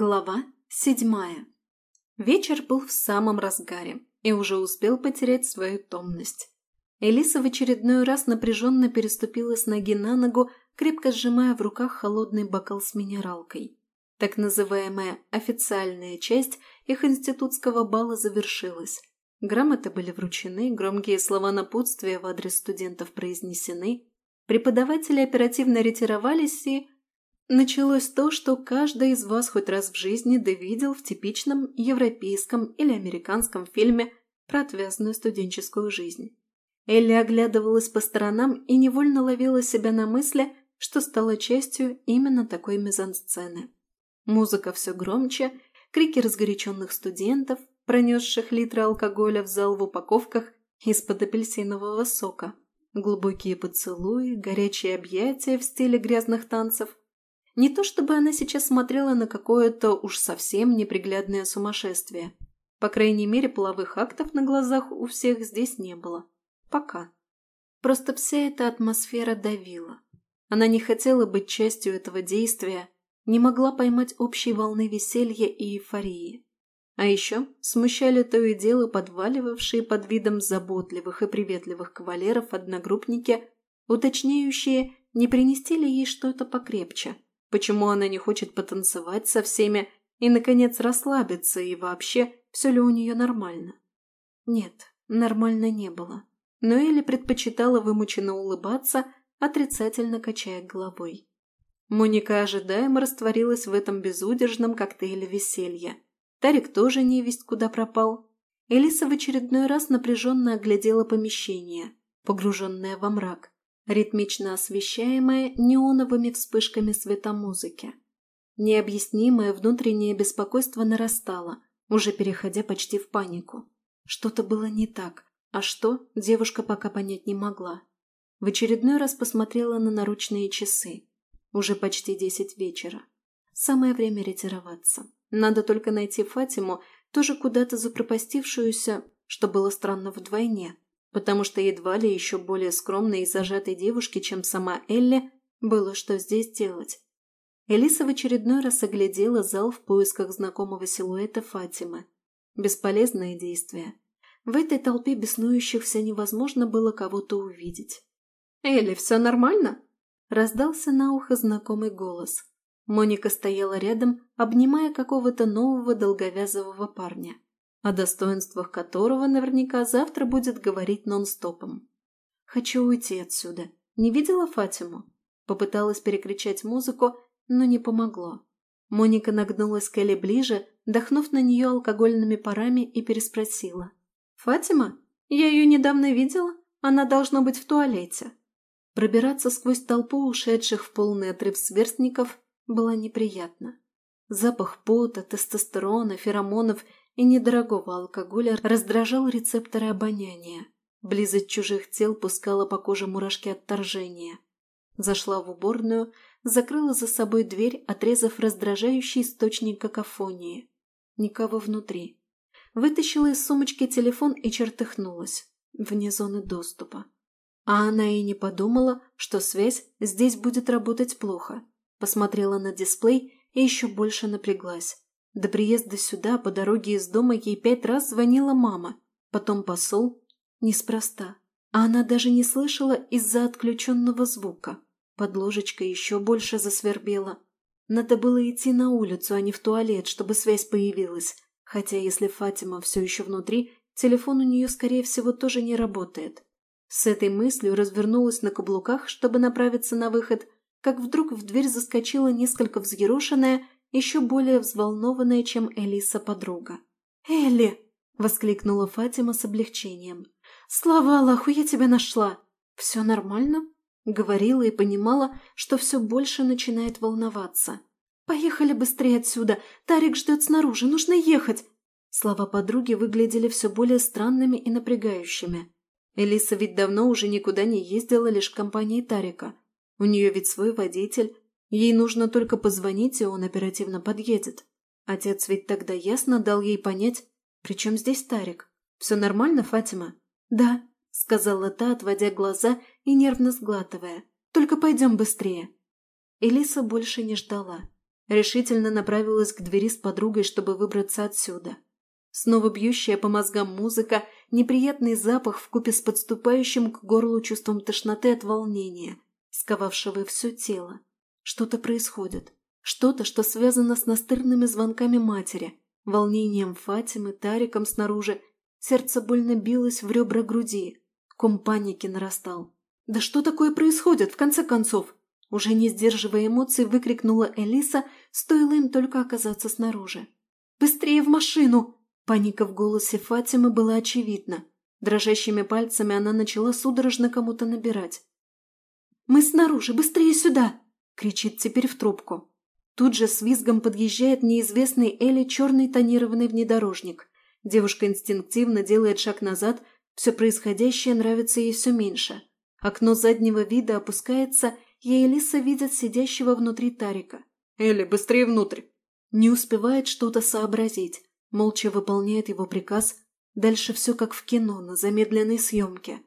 Глава седьмая. Вечер был в самом разгаре и уже успел потерять свою томность. Элиса в очередной раз напряженно переступила с ноги на ногу, крепко сжимая в руках холодный бокал с минералкой. Так называемая официальная часть их институтского бала завершилась. Грамоты были вручены, громкие слова напутствия в адрес студентов произнесены, преподаватели оперативно ретировались и Началось то, что каждый из вас хоть раз в жизни довидел в типичном европейском или американском фильме про отвязанную студенческую жизнь. Элли оглядывалась по сторонам и невольно ловила себя на мысли, что стала частью именно такой мизансцены. Музыка все громче, крики разгоряченных студентов, пронесших литры алкоголя в зал в упаковках из-под апельсинового сока, глубокие поцелуи, горячие объятия в стиле грязных танцев, не то чтобы она сейчас смотрела на какое-то уж совсем неприглядное сумасшествие. По крайней мере, половых актов на глазах у всех здесь не было. Пока. Просто вся эта атмосфера давила. Она не хотела быть частью этого действия, не могла поймать общей волны веселья и эйфории. А еще смущали то и дело подваливавшие под видом заботливых и приветливых кавалеров одногруппники, уточняющие, не принести ли ей что-то покрепче – Почему она не хочет потанцевать со всеми и, наконец, расслабиться, и вообще, все ли у нее нормально? Нет, нормально не было. Но Элли предпочитала вымученно улыбаться, отрицательно качая головой. Моника ожидаемо растворилась в этом безудержном коктейле веселья. Тарик тоже не весть куда пропал. Элиса в очередной раз напряженно оглядела помещение, погруженное во мрак ритмично освещаемое неоновыми вспышками светомузыки. Необъяснимое внутреннее беспокойство нарастало, уже переходя почти в панику. Что-то было не так, а что, девушка пока понять не могла. В очередной раз посмотрела на наручные часы. Уже почти десять вечера. Самое время ретироваться. Надо только найти Фатиму, тоже куда-то запропастившуюся, что было странно вдвойне, потому что едва ли еще более скромной и зажатой девушке, чем сама Элли, было что здесь делать. Элиса в очередной раз оглядела зал в поисках знакомого силуэта Фатимы. Бесполезное действие. В этой толпе беснующихся невозможно было кого-то увидеть. «Элли, все нормально?» Раздался на ухо знакомый голос. Моника стояла рядом, обнимая какого-то нового долговязого парня о достоинствах которого наверняка завтра будет говорить нон-стопом. «Хочу уйти отсюда. Не видела Фатиму?» Попыталась перекричать музыку, но не помогло. Моника нагнулась к Элли ближе, дохнув на нее алкогольными парами и переспросила. «Фатима? Я ее недавно видела. Она должна быть в туалете». Пробираться сквозь толпу ушедших в полный отрыв сверстников было неприятно. Запах пота, тестостерона, феромонов и недорогого алкоголя раздражал рецепторы обоняния. Близость чужих тел пускала по коже мурашки отторжения. Зашла в уборную, закрыла за собой дверь, отрезав раздражающий источник какофонии. Никого внутри. Вытащила из сумочки телефон и чертыхнулась. Вне зоны доступа. А она и не подумала, что связь здесь будет работать плохо. Посмотрела на дисплей и еще больше напряглась. До приезда сюда по дороге из дома ей пять раз звонила мама, потом посол. Неспроста. А она даже не слышала из-за отключенного звука. Под ложечкой еще больше засвербела. Надо было идти на улицу, а не в туалет, чтобы связь появилась. Хотя если Фатима все еще внутри, телефон у нее, скорее всего, тоже не работает. С этой мыслью развернулась на каблуках, чтобы направиться на выход, как вдруг в дверь заскочила несколько взъерошенная еще более взволнованная, чем Элиса подруга. «Элли!» – воскликнула Фатима с облегчением. «Слава Аллаху, я тебя нашла!» «Все нормально?» – говорила и понимала, что все больше начинает волноваться. «Поехали быстрее отсюда! Тарик ждет снаружи, нужно ехать!» Слова подруги выглядели все более странными и напрягающими. Элиса ведь давно уже никуда не ездила лишь в компании Тарика. У нее ведь свой водитель, Ей нужно только позвонить, и он оперативно подъедет. Отец ведь тогда ясно дал ей понять, причем здесь Тарик. «Все нормально, Фатима?» «Да», — сказала та, отводя глаза и нервно сглатывая. «Только пойдем быстрее». Элиса больше не ждала. решительно направилась к двери с подругой, чтобы выбраться отсюда. Снова бьющая по мозгам музыка, неприятный запах вкупе с подступающим к горлу чувством тошноты от волнения, сковавшего все тело. Что-то происходит. Что-то, что связано с настырными звонками матери, волнением Фатимы, Тариком снаружи. Сердце больно билось в ребра груди. Ком паники нарастал. «Да что такое происходит, в конце концов?» Уже не сдерживая эмоций, выкрикнула Элиса, стоило им только оказаться снаружи. «Быстрее в машину!» Паника в голосе Фатимы была очевидна. Дрожащими пальцами она начала судорожно кому-то набирать. «Мы снаружи! Быстрее сюда!» – кричит теперь в трубку. Тут же с визгом подъезжает неизвестный Элли черный тонированный внедорожник. Девушка инстинктивно делает шаг назад, все происходящее нравится ей все меньше. Окно заднего вида опускается, и Элиса видит сидящего внутри Тарика. «Элли, быстрее внутрь!» Не успевает что-то сообразить, молча выполняет его приказ. Дальше все как в кино, на замедленной съемке.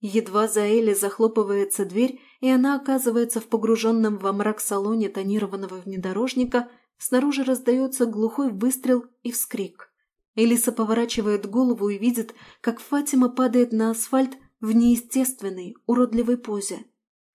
Едва за Элли захлопывается дверь, и она оказывается в погруженном во мрак салоне тонированного внедорожника, снаружи раздается глухой выстрел и вскрик. Элиса поворачивает голову и видит, как Фатима падает на асфальт в неестественной, уродливой позе.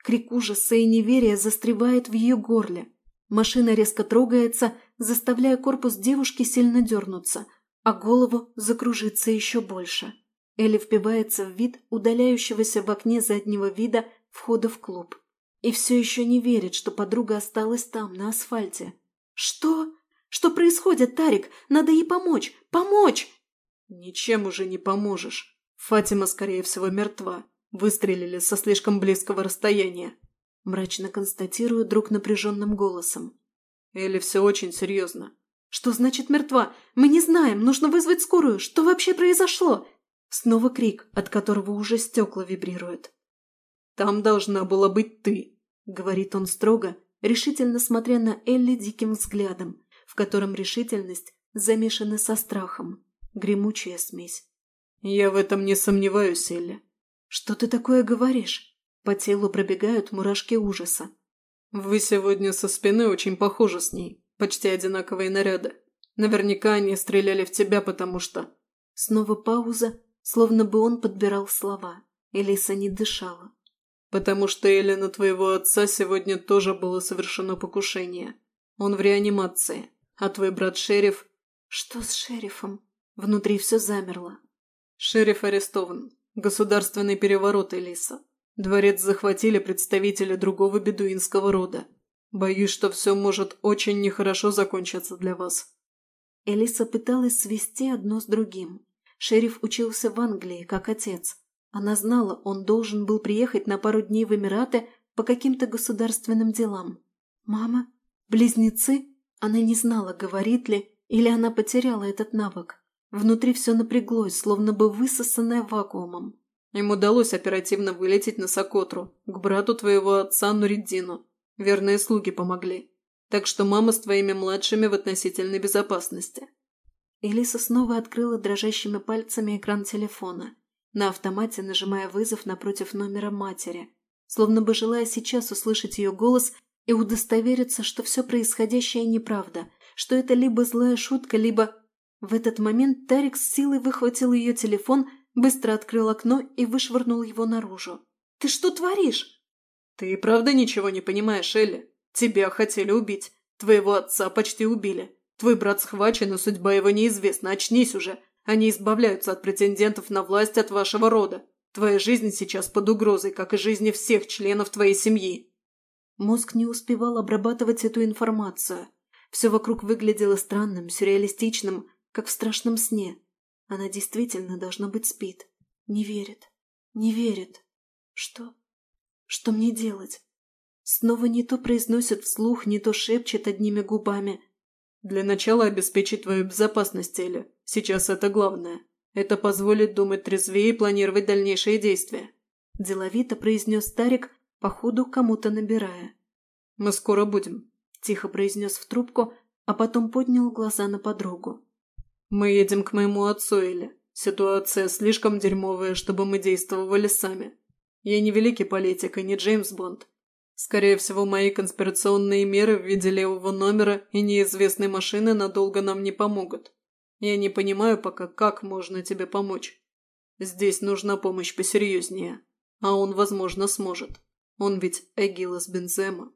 Крик ужаса и неверия застревает в ее горле. Машина резко трогается, заставляя корпус девушки сильно дернуться, а голову закружиться еще больше. Элли впивается в вид удаляющегося в окне заднего вида входа в клуб. И все еще не верит, что подруга осталась там, на асфальте. «Что? Что происходит, Тарик? Надо ей помочь! Помочь!» «Ничем уже не поможешь. Фатима, скорее всего, мертва. Выстрелили со слишком близкого расстояния», – мрачно констатирует друг напряженным голосом. «Элли, все очень серьезно». «Что значит мертва? Мы не знаем. Нужно вызвать скорую. Что вообще произошло?» Снова крик, от которого уже стекла вибрируют. «Там должна была быть ты», — говорит он строго, решительно смотря на Элли диким взглядом, в котором решительность замешана со страхом. Гремучая смесь. «Я в этом не сомневаюсь, Элли». «Что ты такое говоришь?» По телу пробегают мурашки ужаса. «Вы сегодня со спины очень похожи с ней. Почти одинаковые наряды. Наверняка они стреляли в тебя, потому что...» Снова пауза, словно бы он подбирал слова. Элиса не дышала потому что Элли на твоего отца сегодня тоже было совершено покушение. Он в реанимации, а твой брат шериф...» «Что с шерифом?» Внутри все замерло. «Шериф арестован. Государственный переворот, Элиса. Дворец захватили представители другого бедуинского рода. Боюсь, что все может очень нехорошо закончиться для вас». Элиса пыталась свести одно с другим. Шериф учился в Англии, как отец. Она знала, он должен был приехать на пару дней в Эмираты по каким-то государственным делам. «Мама? Близнецы?» Она не знала, говорит ли, или она потеряла этот навык. Внутри все напряглось, словно бы высосанное вакуумом. Им удалось оперативно вылететь на Сокотру, к брату твоего отца Нуриддину. Верные слуги помогли. Так что мама с твоими младшими в относительной безопасности. Элиса снова открыла дрожащими пальцами экран телефона на автомате нажимая вызов напротив номера матери, словно бы желая сейчас услышать ее голос и удостовериться, что все происходящее неправда, что это либо злая шутка, либо... В этот момент Тарик с силой выхватил ее телефон, быстро открыл окно и вышвырнул его наружу. «Ты что творишь?» «Ты и правда ничего не понимаешь, Элли? Тебя хотели убить. Твоего отца почти убили. Твой брат схвачен, и судьба его неизвестна. Очнись уже. Они избавляются от претендентов на власть от вашего рода. Твоя жизнь сейчас под угрозой, как и жизни всех членов твоей семьи». Мозг не успевал обрабатывать эту информацию. Все вокруг выглядело странным, сюрреалистичным, как в страшном сне. Она действительно, должно быть, спит. Не верит. Не верит. Что? Что мне делать? Снова не то произносит вслух, не то шепчет одними губами. «Для начала обеспечить твою безопасность, Эля. Сейчас это главное. Это позволит думать трезвее и планировать дальнейшие действия», – деловито произнес Тарик, походу кому-то набирая. «Мы скоро будем», – тихо произнес в трубку, а потом поднял глаза на подругу. «Мы едем к моему отцу, Эля. Ситуация слишком дерьмовая, чтобы мы действовали сами. Я не великий политик и не Джеймс Бонд. Скорее всего, мои конспирационные меры в виде левого номера и неизвестной машины надолго нам не помогут. Я не понимаю пока, как можно тебе помочь. Здесь нужна помощь посерьезнее. А он, возможно, сможет. Он ведь Эгилас Бензема.